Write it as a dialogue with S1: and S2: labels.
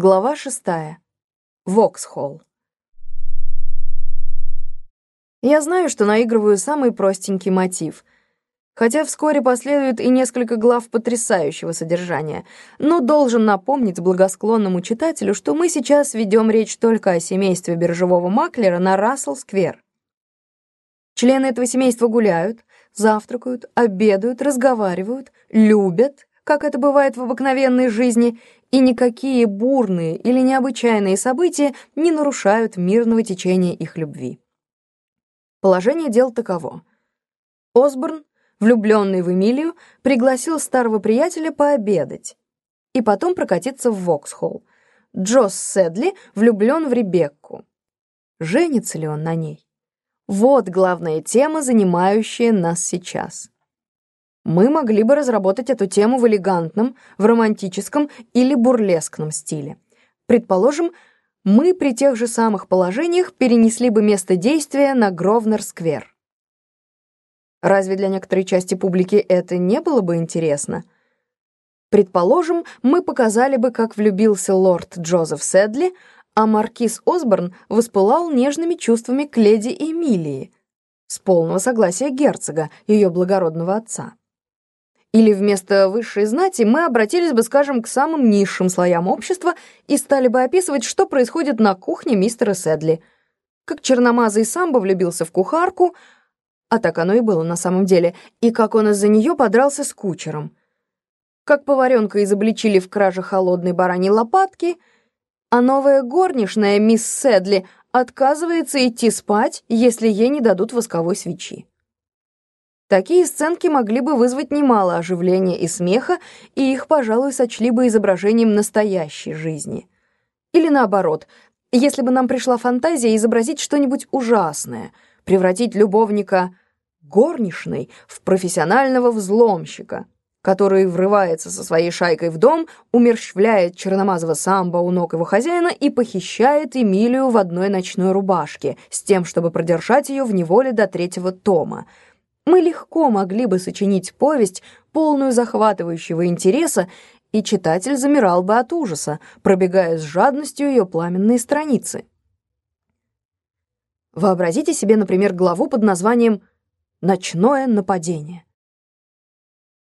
S1: Глава шестая. Воксхолл. Я знаю, что наигрываю самый простенький мотив, хотя вскоре последует и несколько глав потрясающего содержания, но должен напомнить благосклонному читателю, что мы сейчас ведем речь только о семействе биржевого маклера на Рассел-сквер. Члены этого семейства гуляют, завтракают, обедают, разговаривают, любят, как это бывает в обыкновенной жизни, и никакие бурные или необычайные события не нарушают мирного течения их любви. Положение дел таково. Осборн, влюбленный в Эмилию, пригласил старого приятеля пообедать и потом прокатиться в Воксхолл. Джосс Седли влюблен в Ребекку. Женится ли он на ней? Вот главная тема, занимающая нас сейчас мы могли бы разработать эту тему в элегантном, в романтическом или бурлескном стиле. Предположим, мы при тех же самых положениях перенесли бы место действия на Гровнер-сквер. Разве для некоторой части публики это не было бы интересно? Предположим, мы показали бы, как влюбился лорд Джозеф Седли, а маркиз Осборн воспылал нежными чувствами к леди Эмилии, с полного согласия герцога, ее благородного отца. Или вместо высшей знати мы обратились бы, скажем, к самым низшим слоям общества и стали бы описывать, что происходит на кухне мистера Седли. Как черномазый самбо влюбился в кухарку, а так оно и было на самом деле, и как он из-за нее подрался с кучером. Как поваренка изобличили в краже холодной бараньей лопатки, а новая горничная, мисс Седли, отказывается идти спать, если ей не дадут восковой свечи. Такие сценки могли бы вызвать немало оживления и смеха, и их, пожалуй, сочли бы изображением настоящей жизни. Или наоборот, если бы нам пришла фантазия изобразить что-нибудь ужасное, превратить любовника горничной в профессионального взломщика, который врывается со своей шайкой в дом, умерщвляет черномазого самбо у ног его хозяина и похищает Эмилию в одной ночной рубашке с тем, чтобы продержать ее в неволе до третьего тома — мы легко могли бы сочинить повесть, полную захватывающего интереса, и читатель замирал бы от ужаса, пробегая с жадностью ее пламенные страницы. Вообразите себе, например, главу под названием «Ночное нападение».